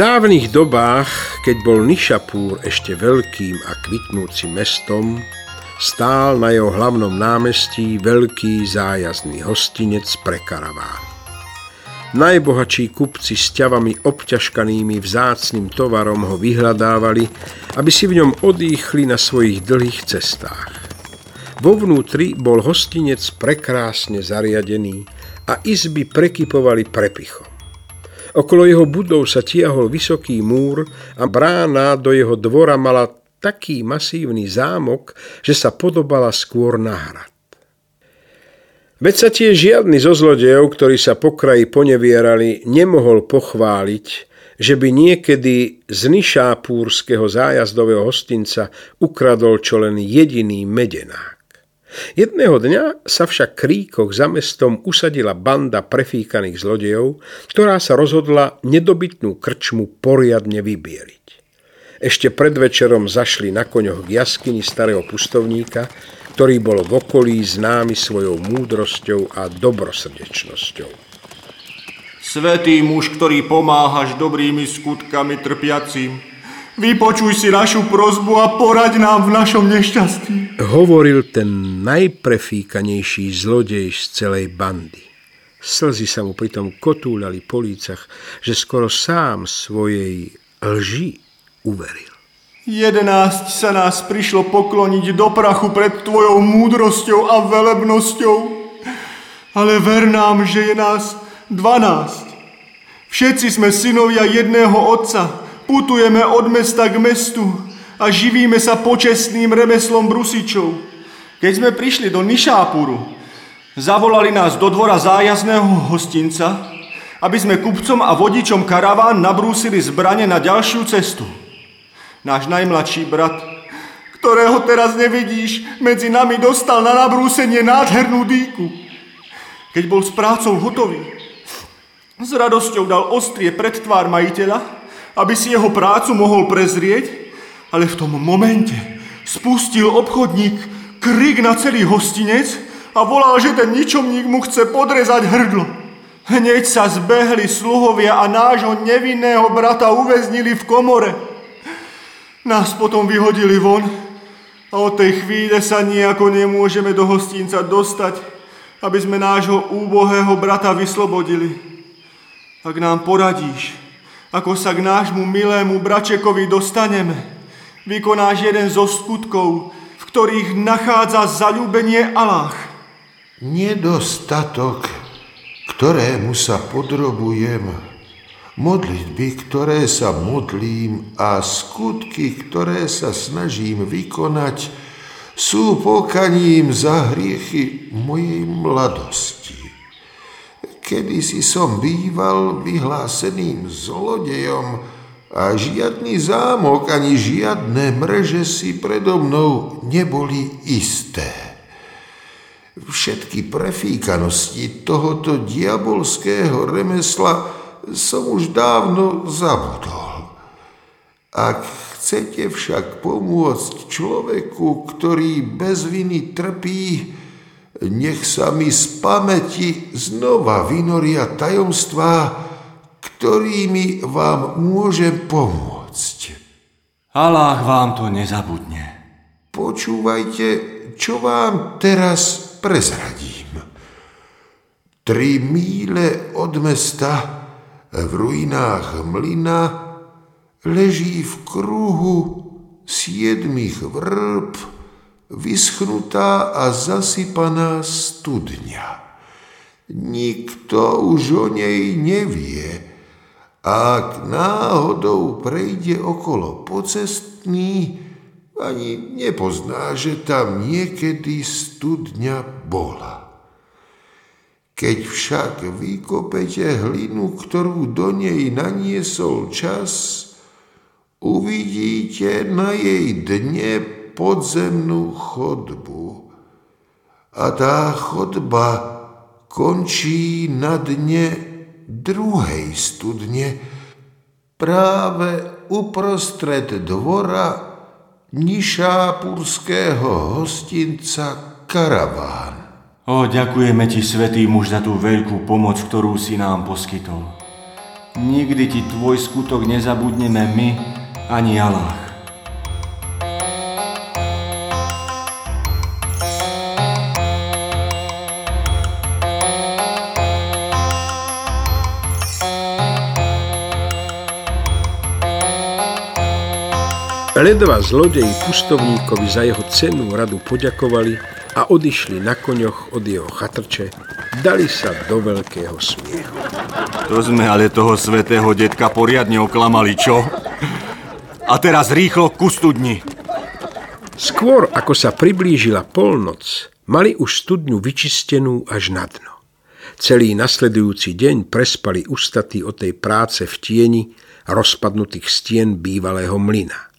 dávnych dobách, keď bol Nišapúr ešte veľkým a kvitnúcim mestom, stál na jeho hlavnom námestí veľký zájazdný hostinec pre karaván. Najbohatší kupci s ťavami obťažkanými vzácným tovarom ho vyhľadávali, aby si v ňom odýchli na svojich dlhých cestách. Vo vnútri bol hostinec prekrásne zariadený a izby prekypovali prepichom. Okolo jeho budov sa tiahol vysoký múr a brána do jeho dvora mala taký masívny zámok, že sa podobala skôr na hrad. Veď sa tiež žiadny zo zlodejov, ktorí sa po kraji ponevierali, nemohol pochváliť, že by niekedy z nišápúrskeho zájazdového hostinca ukradol čo len jediný medenák. Jedného dňa sa však kríkoch za mestom usadila banda prefíkaných zlodejov, ktorá sa rozhodla nedobytnú krčmu poriadne vybieriť. Ešte pred večerom zašli na koňoch k jaskyni starého pustovníka, ktorý bol v okolí známy svojou múdrosťou a dobrosrdečnosťou. Svetý muž, ktorý pomáhaš dobrými skutkami trpiacím, Vypočuj si našu prozbu a poraď nám v našom nešťastí. Hovoril ten najprefíkanejší zlodej z celej bandy. Slzy sa mu pritom kotúľali po lícach, že skoro sám svojej lži uveril. Jedenáct sa nás prišlo pokloniť do prachu pred tvojou múdrosťou a velebnosťou, ale ver nám, že je nás dvanásť. Všetci sme synovia jedného otca, Putujeme od mesta k mestu a živíme sa počestným remeslom brusičov. Keď sme prišli do Nišápuru, zavolali nás do dvora zájazného hostinca, aby sme kupcom a vodičom karaván nabrúsili zbrane na ďalšiu cestu. Náš najmladší brat, ktorého teraz nevidíš, medzi nami dostal na nabrúsenie nádhernú dýku. Keď bol s prácou hotový, s radosťou dal ostrie pred tvár majiteľa aby si jeho prácu mohol prezrieť, ale v tom momente spustil obchodník krik na celý hostinec a volal, že ten ničomník mu chce podrezať hrdlo. Hneď sa zbehli sluhovia a nášho nevinného brata uväznili v komore. Nás potom vyhodili von a od tej chvíle sa nejako nemôžeme do hostinca dostať, aby sme nášho úbohého brata vyslobodili. Ak nám poradíš, ako sa k nášmu milému bračekovi dostaneme. Vykonáš jeden zo skutkov, v ktorých nachádza zalúbenie Allah. Nedostatok, ktorému sa podrobujem, modlitby, ktoré sa modlím a skutky, ktoré sa snažím vykonať, sú pokaním za hriechy mojej mladosti. Kedy si som býval vyhláseným zlodejom a žiadny zámok ani žiadne mreže si predo mnou neboli isté. Všetky prefíkanosti tohoto diabolského remesla som už dávno zabudol. Ak chcete však pomôcť človeku, ktorý bez viny trpí, nech sa mi z pamäti znova vynoria tajomstvá, ktorými vám môžem pomôcť. Allah vám to nezabudne. Počúvajte, čo vám teraz prezradím. Tri míle od mesta v ruinách mlyna leží v kruhu siedmých vrb vyschnutá a zasypaná studňa. Nikto už o nej nevie. Ak náhodou prejde okolo pocestný, ani nepozná, že tam niekedy studňa bola. Keď však vykopete hlinu, ktorú do nej naniesol čas, uvidíte na jej dne podzemnú chodbu. A tá chodba končí na dne druhej studne, práve uprostred dvora nišápurského hostinca Karaván. O, ďakujeme ti, svetý muž, za tú veľkú pomoc, ktorú si nám poskytol. Nikdy ti tvoj skutok nezabudneme my, ani Allah. Ledva zlodeji pustovníkovi za jeho cennú radu poďakovali a odišli na koňoch od jeho chatrče, dali sa do veľkého smiechu. To sme ale toho svetého detka poriadne oklamali, čo? A teraz rýchlo ku studni. Skôr ako sa priblížila polnoc, mali už studňu vyčistenú až na dno. Celý nasledujúci deň prespali ustatí o tej práce v tieni rozpadnutých stien bývalého mlyna.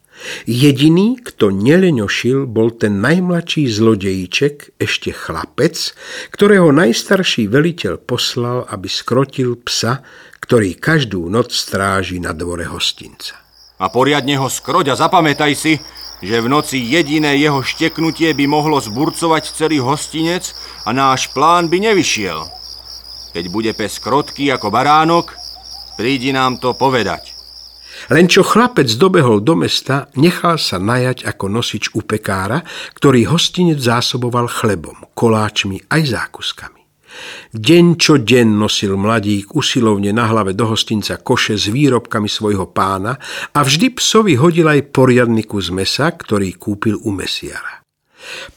Jediný, kto neleňošil, bol ten najmladší zlodejíček, ešte chlapec, ktorého najstarší veliteľ poslal, aby skrotil psa, ktorý každú noc stráži na dvore hostinca. A poriadne ho skroď a zapamätaj si, že v noci jediné jeho šteknutie by mohlo zburcovať celý hostinec a náš plán by nevyšiel. Keď bude pes krotký ako baránok, prídi nám to povedať. Len čo chlapec dobehol do mesta, nechal sa najať ako nosič u pekára, ktorý hostinec zásoboval chlebom, koláčmi aj zákuskami. Deň čo deň nosil mladík usilovne na hlave do hostinca koše s výrobkami svojho pána a vždy psovi hodil aj poriadny kus mesa, ktorý kúpil u mesiara.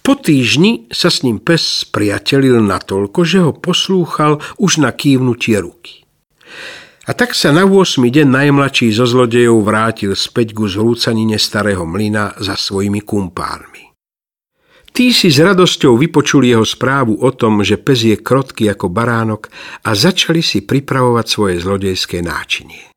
Po týždni sa s ním pes spriatelil natoľko, že ho poslúchal už na kývnutie ruky. A tak sa na 8. deň najmladší zo zlodejov vrátil späť ku zhrúcanine starého mlyna za svojimi kumpármi. Tí si s radosťou vypočuli jeho správu o tom, že pes je krotký ako baránok a začali si pripravovať svoje zlodejské náčinie.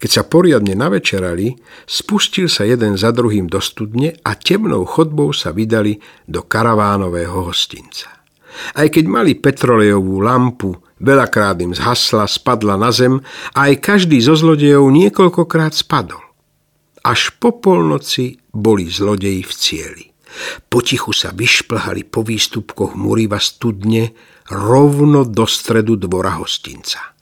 Keď sa poriadne navečerali, spustil sa jeden za druhým do studne a temnou chodbou sa vydali do karavánového hostinca. Aj keď mali petrolejovú lampu, Veľakrát im zhasla, spadla na zem a aj každý zo zlodejov niekoľkokrát spadol. Až po polnoci boli zlodeji v cieli. Potichu sa vyšplhali po výstupkoch Muriva studne rovno do stredu dvora hostinca.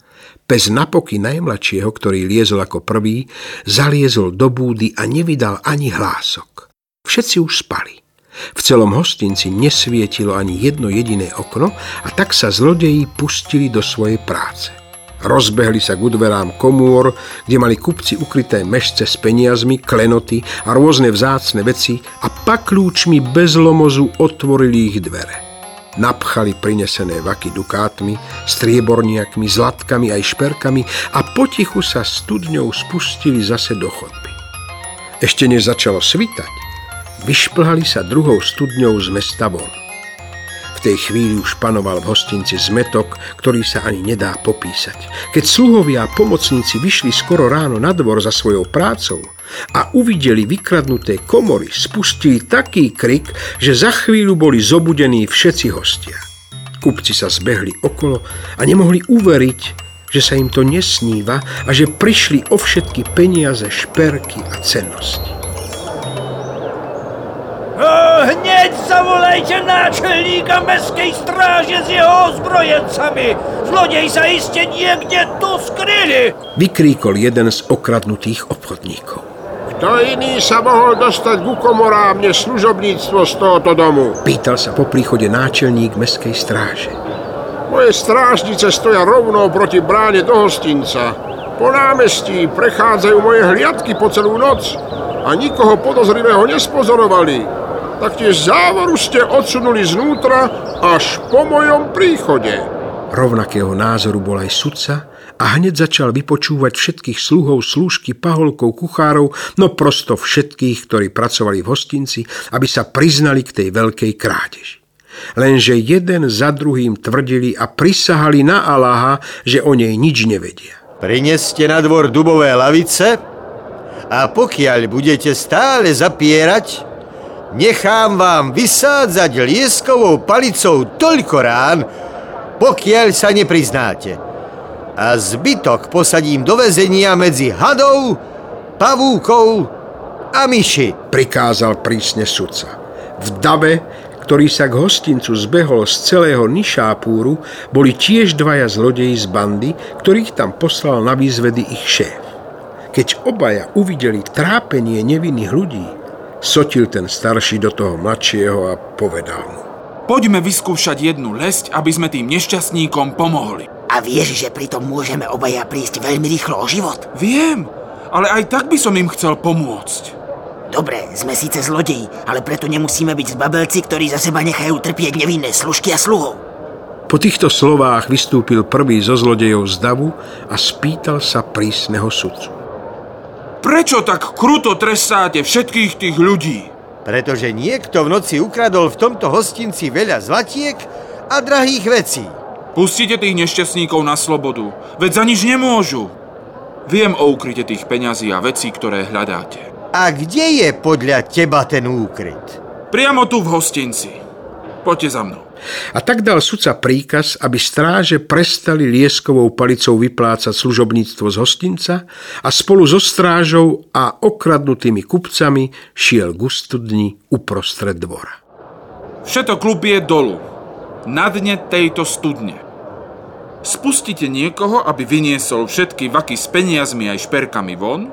Pes napoky najmladšieho, ktorý liezol ako prvý, zaliezol do búdy a nevydal ani hlások. Všetci už spali. V celom hostinci nesvietilo ani jedno jediné okno a tak sa zlodeji pustili do svojej práce. Rozbehli sa k dverám komôr, kde mali kupci ukryté mešce s peniazmi, klenoty a rôzne vzácne veci a pakľúčmi bez lomozu otvorili ich dvere. Napchali prinesené vaky dukátmi, strieborniakmi, zlatkami aj šperkami a potichu sa studňou spustili zase do chodby. Ešte než začalo svitať, vyšplhali sa druhou studňou z mesta von. V tej chvíli už panoval v hostinci zmetok, ktorý sa ani nedá popísať. Keď sluhovia a pomocníci vyšli skoro ráno na dvor za svojou prácou a uvideli vykradnuté komory, spustili taký krik, že za chvíľu boli zobudení všetci hostia. Kupci sa zbehli okolo a nemohli uveriť, že sa im to nesníva a že prišli o všetky peniaze, šperky a cennosti. Hneď zavolajte náčelníka mestskej stráže s jeho ozbrojencami. Zlodej sa iste niekde tu skryli. Vykríkol jeden z okradnutých obchodníkov. Kto iný sa mohol dostať ku komorám než služobníctvo z tohoto domu? Pýtal sa po príchode náčelník mestskej stráže. Moje strážnice stoja rovno proti bráne do hostinca. Po námestí prechádzajú moje hliadky po celú noc a nikoho podozrivého nespozorovali. Taktiež závoru ste odsunuli znútra až po mojom príchode. Rovnakého názoru bol aj sudca a hneď začal vypočúvať všetkých sluhov, slúžky, paholkov, kuchárov, no prosto všetkých, ktorí pracovali v hostinci, aby sa priznali k tej veľkej krádeži. Lenže jeden za druhým tvrdili a prisahali na Aláha, že o nej nič nevedia. Prineste na dvor dubové lavice a pokiaľ budete stále zapierať, Nechám vám vysádzať lieskovou palicou toľko rán, pokiaľ sa nepriznáte. A zbytok posadím do väzenia medzi hadov, pavúkov a myši. Prikázal prísne sudca. V dave, ktorý sa k hostincu zbehol z celého Nišápúru, boli tiež dvaja zlodeji z bandy, ktorých tam poslal na výzvedy ich šéf. Keď obaja uvideli trápenie nevinných ľudí, sotil ten starší do toho mladšieho a povedal mu. Poďme vyskúšať jednu lesť, aby sme tým nešťastníkom pomohli. A vieš, že pritom môžeme obaja prísť veľmi rýchlo o život? Viem, ale aj tak by som im chcel pomôcť. Dobre, sme síce zlodeji, ale preto nemusíme byť zbabelci, ktorí za seba nechajú trpieť nevinné služky a sluhov. Po týchto slovách vystúpil prvý zo zlodejov z davu a spýtal sa prísneho sudcu. Prečo tak kruto trestáte všetkých tých ľudí? Pretože niekto v noci ukradol v tomto hostinci veľa zlatiek a drahých vecí. Pustite tých nešťastníkov na slobodu, veď za nič nemôžu. Viem o ukryte tých peňazí a vecí, ktoré hľadáte. A kde je podľa teba ten úkryt? Priamo tu v hostinci. Poďte za mnou. A tak dal sudca príkaz, aby stráže prestali lieskovou palicou vyplácať služobníctvo z hostinca a spolu so strážou a okradnutými kupcami šiel k studni uprostred dvora. Všetko klub je dolu, na dne tejto studne. Spustite niekoho, aby vyniesol všetky vaky s peniazmi aj šperkami von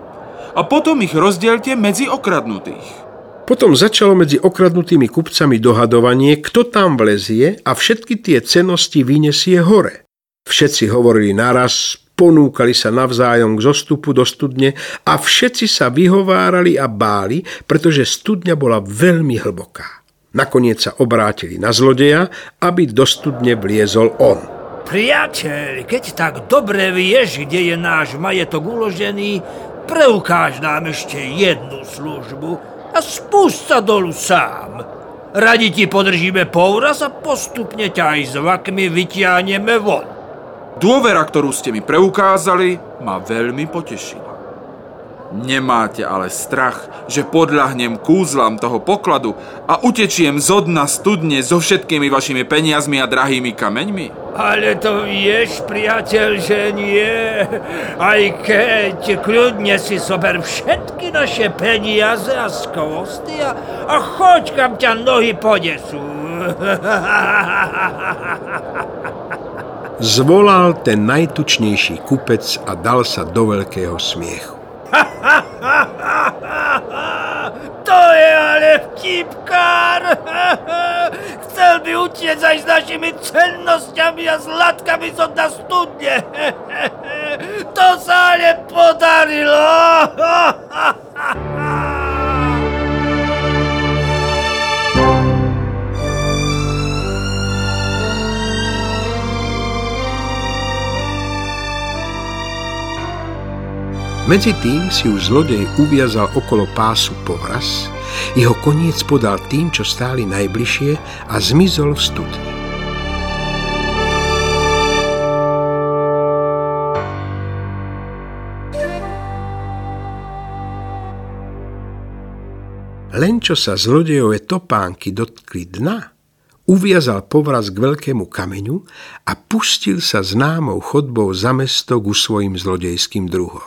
a potom ich rozdielte medzi okradnutých. Potom začalo medzi okradnutými kupcami dohadovanie, kto tam vlezie a všetky tie cenosti vyniesie hore. Všetci hovorili naraz, ponúkali sa navzájom k zostupu do studne a všetci sa vyhovárali a báli, pretože studňa bola veľmi hlboká. Nakoniec sa obrátili na zlodeja, aby do studne vliezol on. Priateľ, keď tak dobre vieš, kde je náš majetok uložený, preukáž nám ešte jednu službu a spust sa dolu sám. Radi ti podržíme pouraz a postupne ťa aj s vakmi vytiahneme von. Dôvera, ktorú ste mi preukázali, ma veľmi potešila. Nemáte ale strach, že podľahnem kúzlam toho pokladu a utečiem zo dna studne so všetkými vašimi peniazmi a drahými kameňmi? Ale to vieš, priateľ, že nie. Aj keď kľudne si sober všetky naše peniaze a skvosty a, a choď, kam ťa nohy ponesú. Zvolal ten najtučnejší kupec a dal sa do veľkého smiechu. to je ale vtipkár! Chcel by utiec aj s našimi cennosťami a zlatkami zo dna studne. To sa ale podarilo! Medzi tým si už zlodej uviazal okolo pásu povraz, jeho koniec podal tým, čo stáli najbližšie a zmizol v studni. Len čo sa zlodejové topánky dotkli dna, uviazal povraz k veľkému kameňu a pustil sa známou chodbou za mesto ku svojim zlodejským druhom.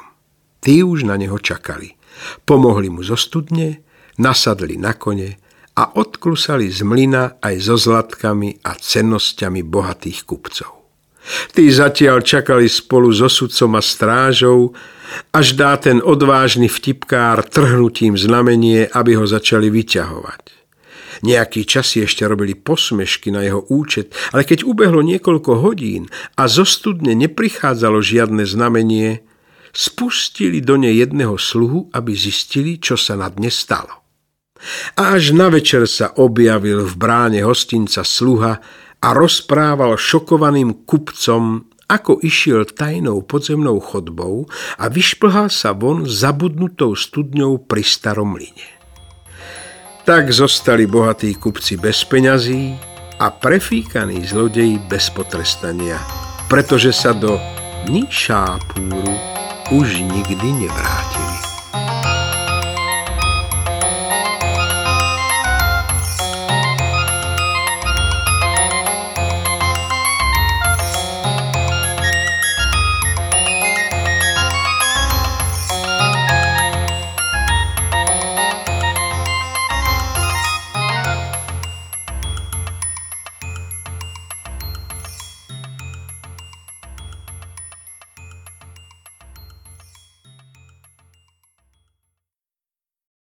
Tí už na neho čakali. Pomohli mu zo studne, nasadli na kone a odklusali z mlyna aj so zlatkami a cennosťami bohatých kupcov. Tí zatiaľ čakali spolu so sudcom a strážou, až dá ten odvážny vtipkár trhnutím znamenie, aby ho začali vyťahovať. Nejaký čas ešte robili posmešky na jeho účet, ale keď ubehlo niekoľko hodín a zo studne neprichádzalo žiadne znamenie, spustili do nej jedného sluhu, aby zistili, čo sa na dne stalo. A až na večer sa objavil v bráne hostinca sluha a rozprával šokovaným kupcom, ako išiel tajnou podzemnou chodbou a vyšplhal sa von zabudnutou studňou pri starom line. Tak zostali bohatí kupci bez peňazí a prefíkaní zlodeji bez potrestania, pretože sa do Nišápúru už nikdy nevrátili.